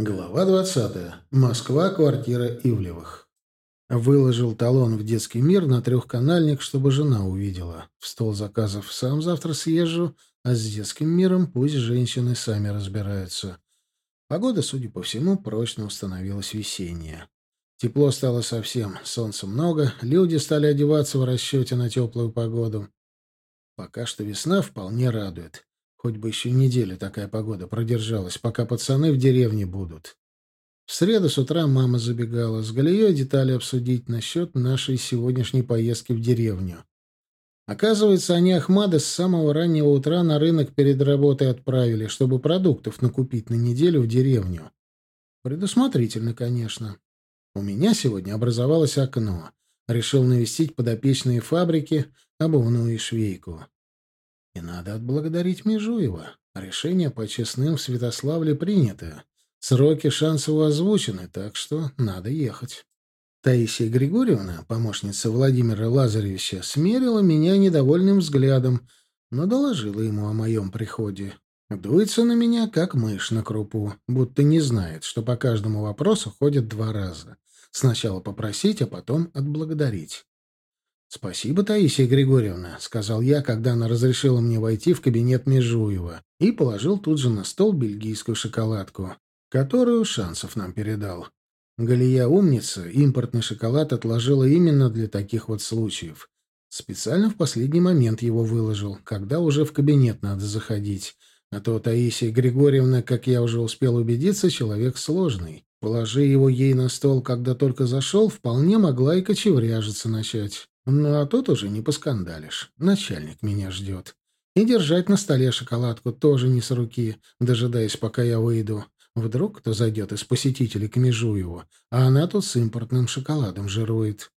Глава 20. Москва, квартира Ивлевых. Выложил талон в детский мир на трехканальник, чтобы жена увидела. В стол заказов сам завтра съезжу, а с детским миром пусть женщины сами разбираются. Погода, судя по всему, прочно установилась весенняя. Тепло стало совсем, солнца много, люди стали одеваться в расчете на теплую погоду. Пока что весна вполне радует. Хоть бы еще неделю такая погода продержалась, пока пацаны в деревне будут. В среду с утра мама забегала с Галией детали обсудить насчет нашей сегодняшней поездки в деревню. Оказывается, они Ахмада с самого раннего утра на рынок перед работой отправили, чтобы продуктов накупить на неделю в деревню. Предусмотрительно, конечно. У меня сегодня образовалось окно. Решил навестить подопечные фабрики, обувную и швейку. И надо отблагодарить Межуева. Решение по честным в Святославле принято. Сроки Шансову озвучены, так что надо ехать. Таисия Григорьевна, помощница Владимира Лазаревича, смерила меня недовольным взглядом, но доложила ему о моем приходе. Дуется на меня, как мышь на крупу, будто не знает, что по каждому вопросу ходят два раза. Сначала попросить, а потом отблагодарить. «Спасибо, Таисия Григорьевна», — сказал я, когда она разрешила мне войти в кабинет Межуева, и положил тут же на стол бельгийскую шоколадку, которую Шансов нам передал. Галия умница, импортный шоколад отложила именно для таких вот случаев. Специально в последний момент его выложил, когда уже в кабинет надо заходить. А то Таисия Григорьевна, как я уже успел убедиться, человек сложный. Положи его ей на стол, когда только зашел, вполне могла и кочевряжиться начать. Ну, а тут уже не поскандалишь. Начальник меня ждет. И держать на столе шоколадку тоже не с руки, дожидаясь, пока я выйду. Вдруг кто зайдет из посетителей к Межуеву, а она тут с импортным шоколадом жирует.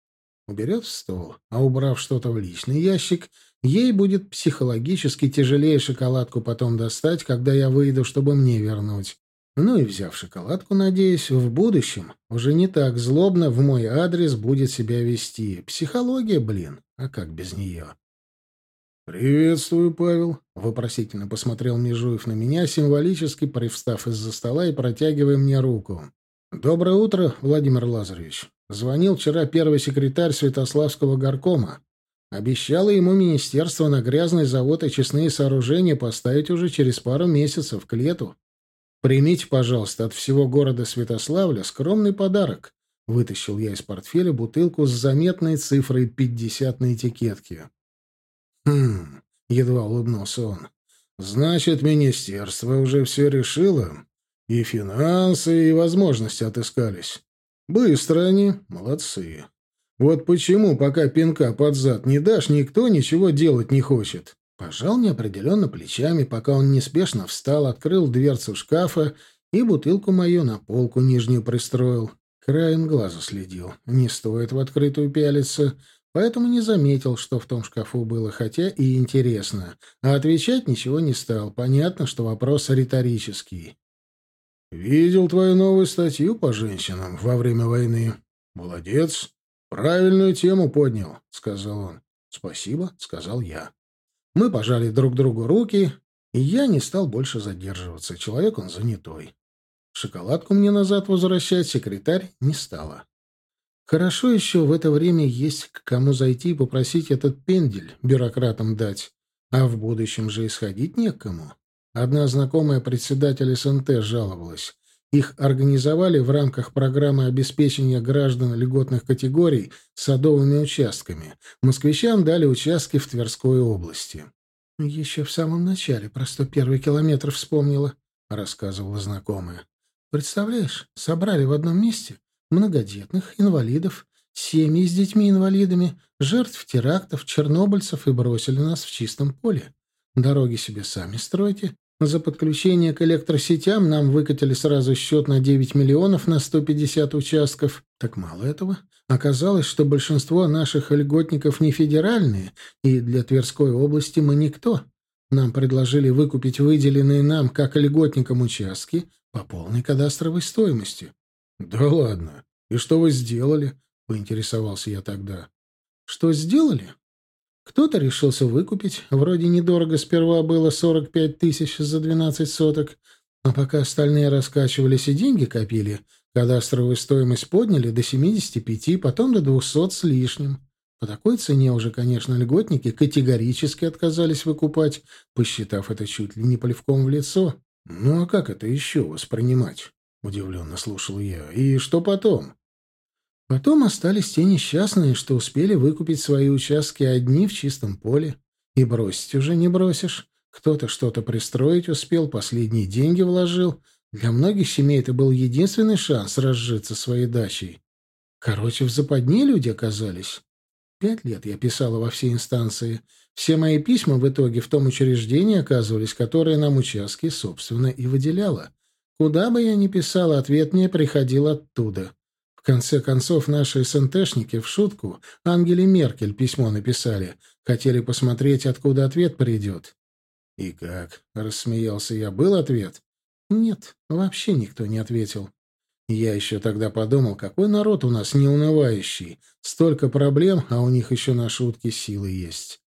Уберет в стол, а убрав что-то в личный ящик, ей будет психологически тяжелее шоколадку потом достать, когда я выйду, чтобы мне вернуть. Ну и взяв шоколадку, надеюсь, в будущем уже не так злобно в мой адрес будет себя вести. Психология, блин, а как без нее? «Приветствую, Павел», — вопросительно посмотрел Межуев на меня, символически привстав из-за стола и протягивая мне руку. «Доброе утро, Владимир Лазаревич. Звонил вчера первый секретарь Святославского горкома. Обещало ему министерство на грязный завод и честные сооружения поставить уже через пару месяцев, к лету. Примите, пожалуйста, от всего города Святославля скромный подарок. Вытащил я из портфеля бутылку с заметной цифрой 50 на этикетке. Хм, едва улыбнулся он. Значит, министерство уже все решило. И финансы, и возможности отыскались. Быстро они, молодцы. Вот почему, пока пинка под зад не дашь, никто ничего делать не хочет. Пожал неопределенно плечами, пока он неспешно встал, открыл дверцу шкафа и бутылку мою на полку нижнюю пристроил. Краем глаза следил. Не стоит в открытую пялиться, поэтому не заметил, что в том шкафу было, хотя и интересно. А отвечать ничего не стал. Понятно, что вопрос риторический. «Видел твою новую статью по женщинам во время войны. Молодец. Правильную тему поднял», — сказал он. «Спасибо», — сказал я. Мы пожали друг другу руки, и я не стал больше задерживаться. Человек он занятой. Шоколадку мне назад возвращать секретарь не стала. Хорошо еще в это время есть к кому зайти и попросить этот пендель бюрократам дать, а в будущем же исходить не к кому. Одна знакомая председатель СНТ жаловалась. Их организовали в рамках программы обеспечения граждан льготных категорий садовыми участками. Москвичам дали участки в Тверской области. «Еще в самом начале про 101 километр вспомнила», — рассказывала знакомая. «Представляешь, собрали в одном месте многодетных, инвалидов, семьи с детьми-инвалидами, жертв терактов, чернобыльцев и бросили нас в чистом поле. Дороги себе сами стройте, за подключение к электросетям нам выкатили сразу счет на 9 миллионов на 150 участков. Так мало этого. Оказалось, что большинство наших льготников не федеральные, и для Тверской области мы никто. Нам предложили выкупить выделенные нам, как льготникам, участки по полной кадастровой стоимости. — Да ладно. И что вы сделали? — поинтересовался я тогда. — Что сделали? Кто-то решился выкупить, вроде недорого сперва было 45 тысяч за 12 соток, А пока остальные раскачивались и деньги копили, кадастровую стоимость подняли до 75, потом до 200 с лишним. По такой цене уже, конечно, льготники категорически отказались выкупать, посчитав это чуть ли не плевком в лицо. «Ну а как это еще воспринимать?» — удивленно слушал я. «И что потом?» Потом остались те несчастные, что успели выкупить свои участки одни в чистом поле. И бросить уже не бросишь. Кто-то что-то пристроить успел, последние деньги вложил. Для многих семей это был единственный шанс разжиться своей дачей. Короче, в западне люди оказались. Пять лет я писала во все инстанции. Все мои письма в итоге в том учреждении оказывались, которое нам участки, собственно, и выделяло. Куда бы я ни писала, ответ мне приходил оттуда. В конце концов, наши СНТшники в шутку Ангеле Меркель письмо написали. Хотели посмотреть, откуда ответ придет. «И как?» — рассмеялся я. «Был ответ?» «Нет, вообще никто не ответил. Я еще тогда подумал, какой народ у нас неунывающий. Столько проблем, а у них еще на шутки силы есть».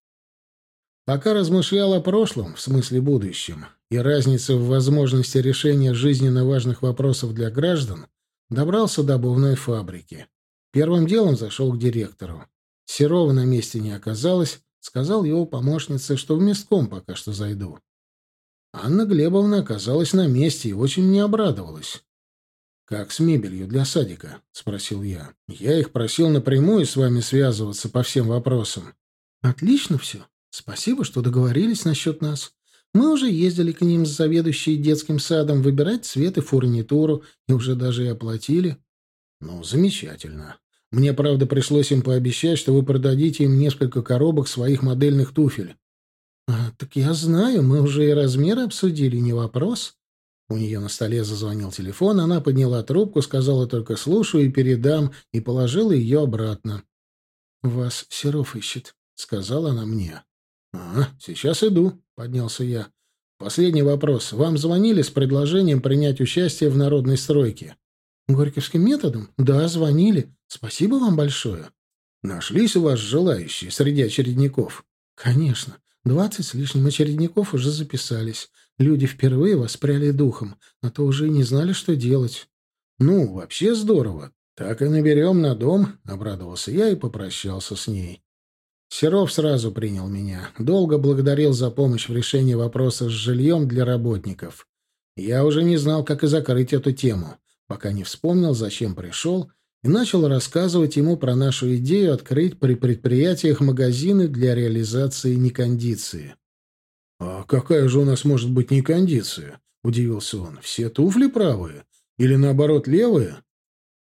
Пока размышлял о прошлом, в смысле будущем, и разнице в возможности решения жизненно важных вопросов для граждан, Добрался до обувной фабрики. Первым делом зашел к директору. Серова на месте не оказалось, сказал его помощнице, что в местком пока что зайду. Анна Глебовна оказалась на месте и очень мне обрадовалась. «Как с мебелью для садика?» — спросил я. «Я их просил напрямую с вами связываться по всем вопросам». «Отлично все. Спасибо, что договорились насчет нас. Мы уже ездили к ним с заведующей детским садом выбирать цвет и фурнитуру, и уже даже и оплатили. Ну, замечательно. Мне, правда, пришлось им пообещать, что вы продадите им несколько коробок своих модельных туфель. А, так я знаю, мы уже и размеры обсудили, не вопрос. У нее на столе зазвонил телефон, она подняла трубку, сказала только «слушаю» и «передам», и положила ее обратно. «Вас Серов ищет», — сказала она мне. «А, сейчас иду», — поднялся я. «Последний вопрос. Вам звонили с предложением принять участие в народной стройке?» «Горьковским методом? Да, звонили. Спасибо вам большое». «Нашлись у вас желающие среди очередников?» «Конечно. Двадцать с лишним очередников уже записались. Люди впервые воспряли духом, а то уже не знали, что делать». «Ну, вообще здорово. Так и наберем на дом», — обрадовался я и попрощался с ней. Серов сразу принял меня. Долго благодарил за помощь в решении вопроса с жильем для работников. Я уже не знал, как и закрыть эту тему, пока не вспомнил, зачем пришел, и начал рассказывать ему про нашу идею открыть при предприятиях магазины для реализации некондиции. «А какая же у нас может быть некондиция?» — удивился он. «Все туфли правые? Или, наоборот, левые?»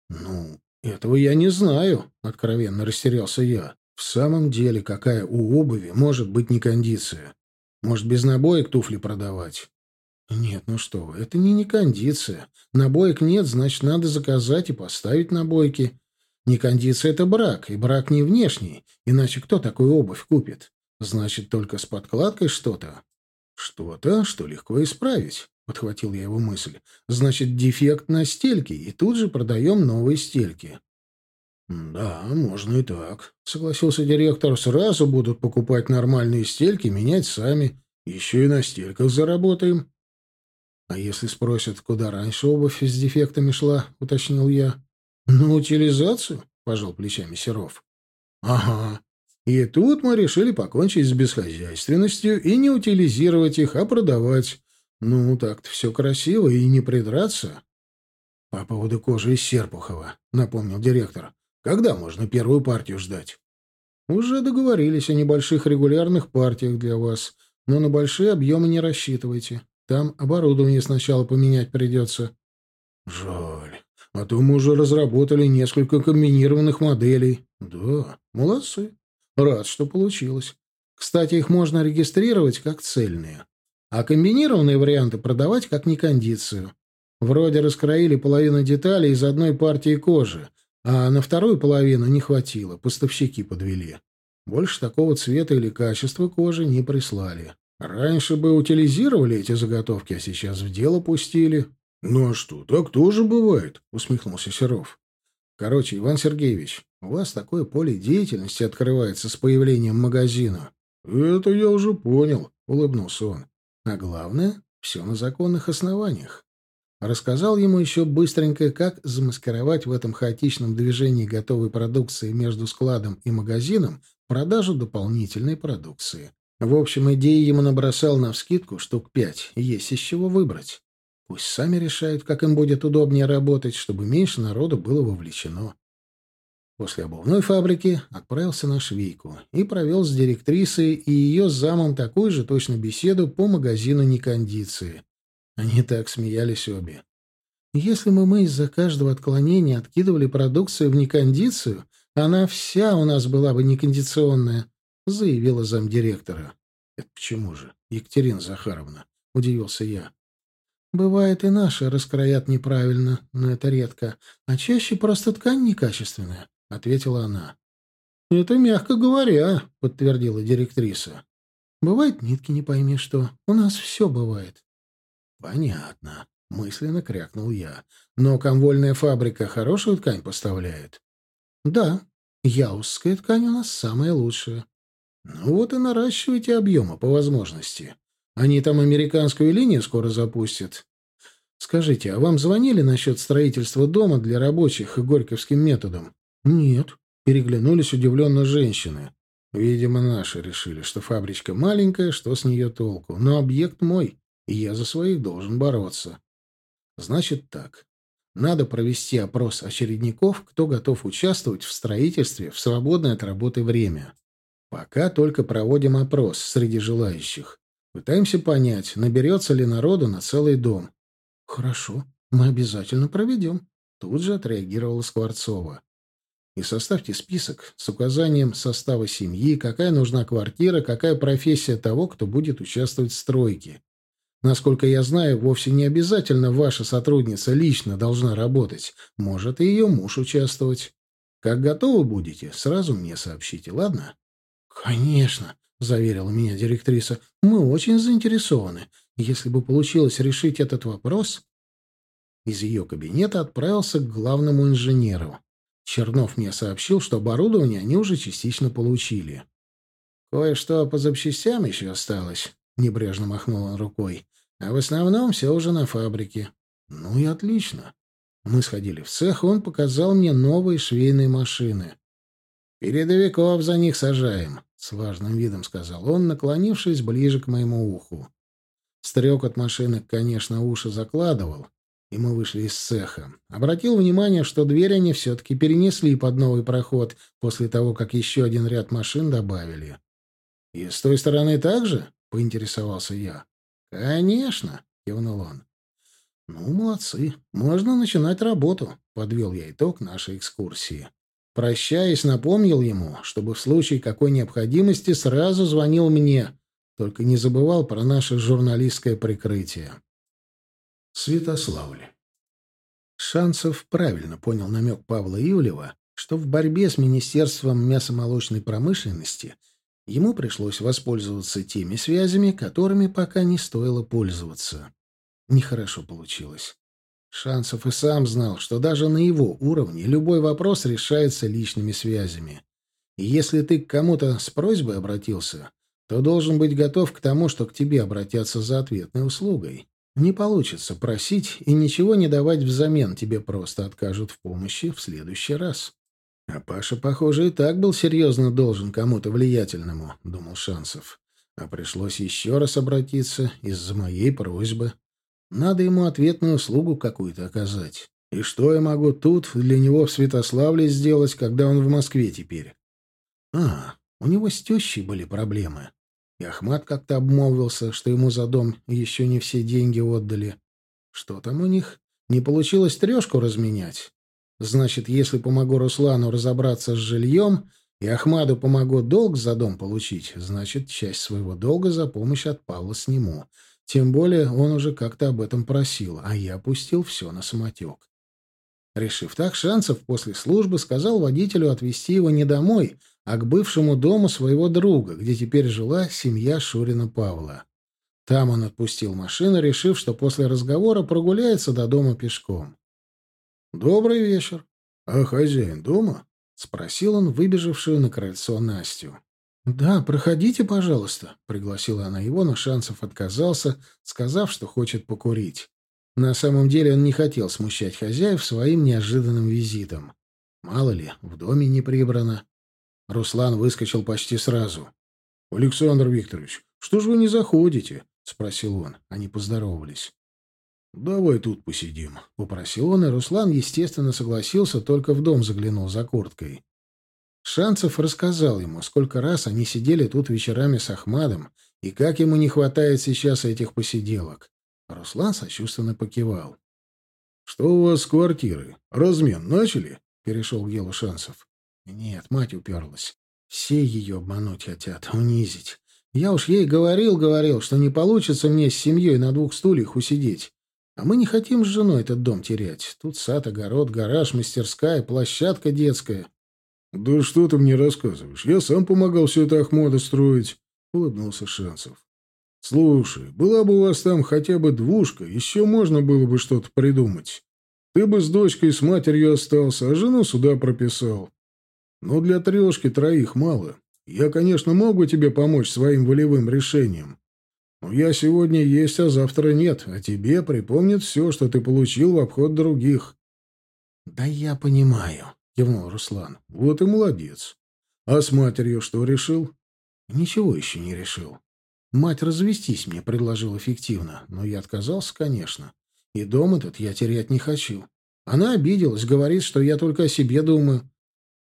«Ну, этого я не знаю», — откровенно растерялся я. В самом деле, какая у обуви может быть некондиция? Может, без набоек туфли продавать? Нет, ну что вы, это не некондиция. Набоек нет, значит, надо заказать и поставить набойки. Некондиция — это брак, и брак не внешний, иначе кто такую обувь купит? Значит, только с подкладкой что-то. Что-то, что легко исправить, — подхватил я его мысль. Значит, дефект на стельке, и тут же продаем новые стельки. «Да, можно и так», — согласился директор. «Сразу будут покупать нормальные стельки, менять сами. Еще и на стельках заработаем». «А если спросят, куда раньше обувь с дефектами шла?» — уточнил я. «На утилизацию?» — пожал плечами Серов. «Ага. И тут мы решили покончить с бесхозяйственностью и не утилизировать их, а продавать. Ну, так-то все красиво и не придраться». «По поводу кожи из Серпухова», — напомнил директор. Когда можно первую партию ждать? Уже договорились о небольших регулярных партиях для вас, но на большие объемы не рассчитывайте. Там оборудование сначала поменять придется. Жаль. А то мы уже разработали несколько комбинированных моделей. Да, молодцы. Рад, что получилось. Кстати, их можно регистрировать как цельные. А комбинированные варианты продавать как некондицию. Вроде раскроили половину деталей из одной партии кожи, а на вторую половину не хватило, поставщики подвели. Больше такого цвета или качества кожи не прислали. Раньше бы утилизировали эти заготовки, а сейчас в дело пустили. «Ну а что, так тоже бывает», — усмехнулся Серов. «Короче, Иван Сергеевич, у вас такое поле деятельности открывается с появлением магазина». «Это я уже понял», — улыбнулся он. «А главное, Все на законных основаниях. Рассказал ему еще быстренько, как замаскировать в этом хаотичном движении готовой продукции между складом и магазином продажу дополнительной продукции. В общем, идеи ему набросал навскидку штук пять, есть из чего выбрать. Пусть сами решают, как им будет удобнее работать, чтобы меньше народу было вовлечено. После обувной фабрики отправился на швейку и провел с директрисой и ее замом такую же точно беседу по магазину некондиции. Они так смеялись обе. Если бы мы из-за каждого отклонения откидывали продукцию в некондицию, она вся у нас была бы некондиционная, — заявила замдиректора. — Это почему же, Екатерина Захаровна? — удивился я. — Бывает и наши раскроят неправильно, но это редко, а чаще просто ткань некачественная, — ответила она. — Это мягко говоря, — подтвердила директриса. — Бывает нитки не пойми что. У нас все бывает. — Понятно, — мысленно крякнул я. — Но комвольная фабрика хорошую ткань поставляет? — Да, яузская ткань у нас самая лучшая. Ну вот и наращивайте объемы по возможности. Они там американскую линию скоро запустят. Скажите, а вам звонили насчет строительства дома для рабочих и горьковским методом? Нет. Переглянулись удивленно женщины. Видимо, наши решили, что фабричка маленькая, что с нее толку. Но объект мой, и я за своих должен бороться. Значит так. Надо провести опрос очередников, кто готов участвовать в строительстве в свободное от работы время. Пока только проводим опрос среди желающих. Пытаемся понять, наберется ли народу на целый дом. — Хорошо, мы обязательно проведем. Тут же отреагировала Скворцова. И составьте список с указанием состава семьи, какая нужна квартира, какая профессия того, кто будет участвовать в стройке. Насколько я знаю, вовсе не обязательно ваша сотрудница лично должна работать. Может и ее муж участвовать. Как готовы будете, сразу мне сообщите, ладно? «Конечно», — заверила меня директриса, — «мы очень заинтересованы. Если бы получилось решить этот вопрос...» Из ее кабинета отправился к главному инженеру. Чернов мне сообщил, что оборудование они уже частично получили. «Кое-что по запчастям еще осталось», — небрежно махнул он рукой. «А в основном все уже на фабрике». «Ну и отлично». Мы сходили в цех, и он показал мне новые швейные машины. «Передовиков за них сажаем», — с важным видом сказал он, наклонившись ближе к моему уху. Стрек от машины, конечно, уши закладывал, и мы вышли из цеха. Обратил внимание, что дверь они все-таки перенесли под новый проход после того, как еще один ряд машин добавили. «И с той стороны так же?» — поинтересовался я. «Конечно», — кивнул он. «Ну, молодцы. Можно начинать работу», — подвел я итог нашей экскурсии. Прощаясь, напомнил ему, чтобы в случае какой необходимости сразу звонил мне, только не забывал про наше журналистское прикрытие. Святославль. Шансов правильно понял намек Павла Ивлева, что в борьбе с Министерством мясомолочной промышленности ему пришлось воспользоваться теми связями, которыми пока не стоило пользоваться. Нехорошо получилось. Шансов и сам знал, что даже на его уровне любой вопрос решается личными связями. И если ты к кому-то с просьбой обратился, то должен быть готов к тому, что к тебе обратятся за ответной услугой. Не получится просить и ничего не давать взамен, тебе просто откажут в помощи в следующий раз. А Паша, похоже, и так был серьезно должен кому-то влиятельному, — думал Шансов. А пришлось еще раз обратиться из-за моей просьбы. Надо ему ответную услугу какую-то оказать. И что я могу тут для него в Святославле сделать, когда он в Москве теперь? А, у него с тещей были проблемы. И Ахмат как-то обмолвился, что ему за дом еще не все деньги отдали. Что там у них? Не получилось трешку разменять? Значит, если помогу Руслану разобраться с жильем, и Ахмаду помогу долг за дом получить, значит, часть своего долга за помощь от Павла сниму. Тем более он уже как-то об этом просил, а я пустил все на самотек. Решив так, Шанцев после службы сказал водителю отвезти его не домой, а к бывшему дому своего друга, где теперь жила семья Шурина Павла. Там он отпустил машину, решив, что после разговора прогуляется до дома пешком. «Добрый вечер. А хозяин дома?» — спросил он выбежавшую на крыльцо Настю. «Да, проходите, пожалуйста», — пригласила она его, но Шансов отказался, сказав, что хочет покурить. На самом деле он не хотел смущать хозяев своим неожиданным визитом. Мало ли, в доме не прибрано. Руслан выскочил почти сразу. «Александр Викторович, что же вы не заходите?» — спросил он. Они поздоровались. «Давай тут посидим», — попросил он, и Руслан, естественно, согласился, только в дом заглянул за курткой. Шанцев рассказал ему, сколько раз они сидели тут вечерами с Ахмадом, и как ему не хватает сейчас этих посиделок. Руслан сочувственно покивал. «Что у вас с квартирой? Размен начали?» — перешел к делу Шанцев. «Нет, мать уперлась. Все ее обмануть хотят, унизить. Я уж ей говорил-говорил, что не получится мне с семьей на двух стульях усидеть. А мы не хотим с женой этот дом терять. Тут сад, огород, гараж, мастерская, площадка детская. «Да что ты мне рассказываешь? Я сам помогал все это Ахмада строить», — улыбнулся Шансов. «Слушай, была бы у вас там хотя бы двушка, еще можно было бы что-то придумать. Ты бы с дочкой и с матерью остался, а жену сюда прописал. Но для трешки троих мало. Я, конечно, мог бы тебе помочь своим волевым решением. Я сегодня есть, а завтра нет, а тебе припомнит все, что ты получил в обход других». «Да я понимаю», — кивнул Руслан. «Вот и молодец. А с матерью что решил?» «Ничего еще не решил. Мать развестись мне предложила фиктивно, но я отказался, конечно. И дом этот я терять не хочу. Она обиделась, говорит, что я только о себе думаю.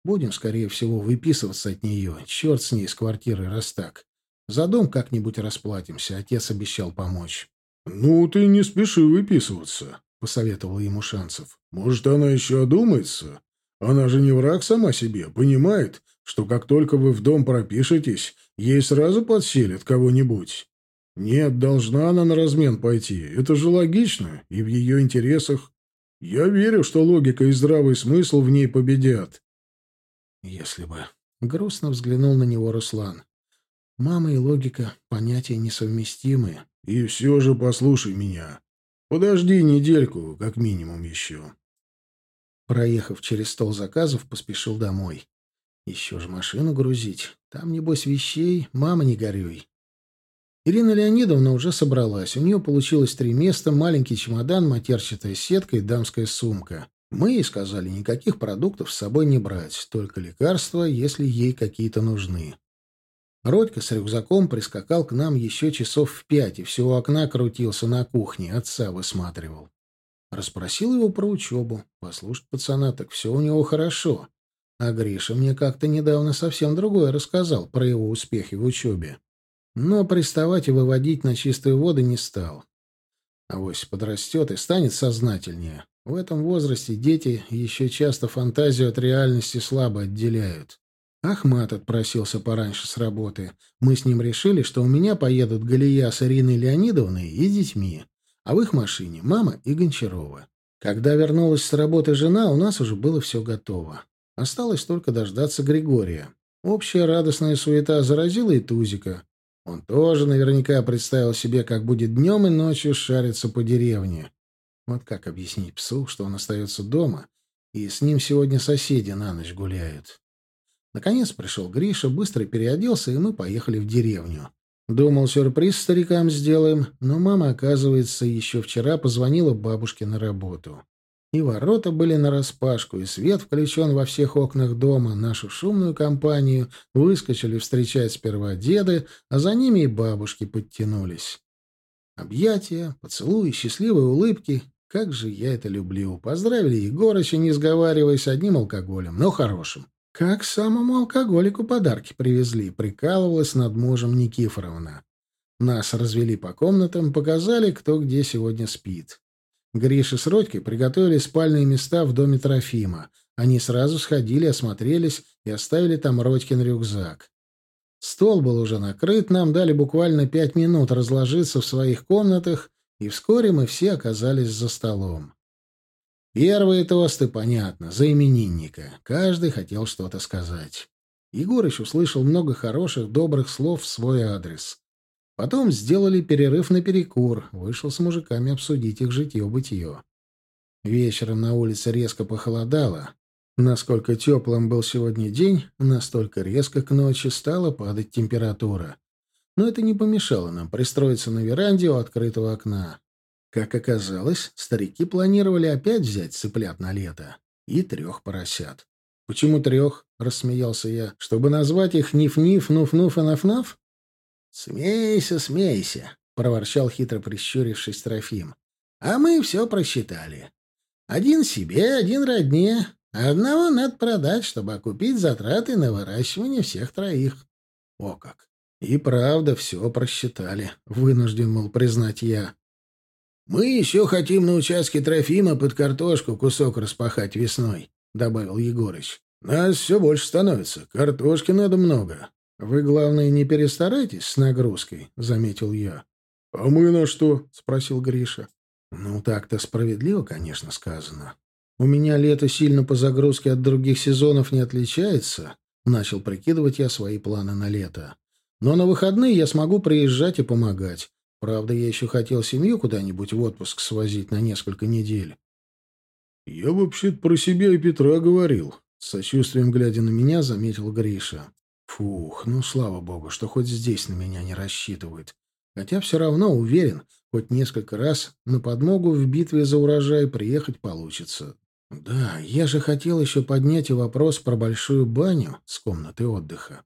Будем, скорее всего, выписываться от нее. Черт с ней, с квартирой, раз так. За дом как-нибудь расплатимся. Отец обещал помочь». «Ну, ты не спеши выписываться», — посоветовал ему Шанцев. «Может, она еще одумается?» Она же не враг сама себе, понимает, что как только вы в дом пропишетесь, ей сразу подселят кого-нибудь. Нет, должна она на размен пойти. Это же логично и в ее интересах. Я верю, что логика и здравый смысл в ней победят. Если бы. Грустно взглянул на него Руслан. Мама и логика — понятия несовместимые. И все же послушай меня. Подожди недельку, как минимум, еще. Проехав через стол заказов, поспешил домой. Еще же машину грузить. Там, небось, вещей. Мама, не горюй. Ирина Леонидовна уже собралась. У нее получилось три места, маленький чемодан, матерчатая сетка и дамская сумка. Мы ей сказали никаких продуктов с собой не брать, только лекарства, если ей какие-то нужны. Родька с рюкзаком прискакал к нам еще часов в пять и все у окна крутился на кухне, отца высматривал. Расспросил его про учебу. Послушать пацана, так все у него хорошо. А Гриша мне как-то недавно совсем другое рассказал про его успехи в учебе. Но приставать и выводить на чистые воды не стал. Авось подрастет и станет сознательнее. В этом возрасте дети еще часто фантазию от реальности слабо отделяют. Ахмат отпросился пораньше с работы. Мы с ним решили, что у меня поедут Галия с Ириной Леонидовной и детьми а в их машине мама и Гончарова. Когда вернулась с работы жена, у нас уже было все готово. Осталось только дождаться Григория. Общая радостная суета заразила и Тузика. Он тоже наверняка представил себе, как будет днем и ночью шариться по деревне. Вот как объяснить псу, что он остается дома, и с ним сегодня соседи на ночь гуляют. Наконец пришел Гриша, быстро переоделся, и мы поехали в деревню. Думал, сюрприз старикам сделаем, но мама, оказывается, еще вчера позвонила бабушке на работу. И ворота были нараспашку, и свет включен во всех окнах дома. Нашу шумную компанию выскочили встречать сперва деды, а за ними и бабушки подтянулись. Объятия, поцелуи, счастливые улыбки. Как же я это люблю. Поздравили Егорыча, не сговариваясь, одним алкоголем, но хорошим. Как самому алкоголику подарки привезли, прикалывалась над мужем Никифоровна. Нас развели по комнатам, показали, кто где сегодня спит. Гриша с Родькой приготовили спальные места в доме Трофима. Они сразу сходили, осмотрелись и оставили там Родькин рюкзак. Стол был уже накрыт, нам дали буквально пять минут разложиться в своих комнатах, и вскоре мы все оказались за столом. Первые тосты, понятно, за именинника. Каждый хотел что-то сказать. Егорыч услышал много хороших, добрых слов в свой адрес. Потом сделали перерыв на перекур, вышел с мужиками обсудить их житье-бытие. Вечером на улице резко похолодало. Насколько теплым был сегодня день, настолько резко к ночи стала падать температура. Но это не помешало нам пристроиться на веранде у открытого окна. Как оказалось, старики планировали опять взять цыплят на лето. И трех поросят. «Почему трех?» — рассмеялся я. «Чтобы назвать их Ниф-Ниф, Нуф-Нуф и Наф-Наф?» «Смейся, смейся», — проворчал хитро прищурившись Трофим. «А мы все просчитали. Один себе, один родне. Одного надо продать, чтобы окупить затраты на выращивание всех троих». «О как! И правда все просчитали», — вынужден, мол, признать я. «Мы еще хотим на участке Трофима под картошку кусок распахать весной», — добавил Егорыч. «Нас все больше становится. Картошки надо много». «Вы, главное, не перестарайтесь с нагрузкой», — заметил я. «А мы на что?» — спросил Гриша. «Ну, так-то справедливо, конечно, сказано. У меня лето сильно по загрузке от других сезонов не отличается», — начал прикидывать я свои планы на лето. «Но на выходные я смогу приезжать и помогать. Правда, я еще хотел семью куда-нибудь в отпуск свозить на несколько недель. «Я вообще-то про себя и Петра говорил», — с сочувствием глядя на меня, заметил Гриша. «Фух, ну, слава богу, что хоть здесь на меня не рассчитывают. Хотя все равно уверен, хоть несколько раз на подмогу в битве за урожай приехать получится. Да, я же хотел еще поднять и вопрос про большую баню с комнаты отдыха.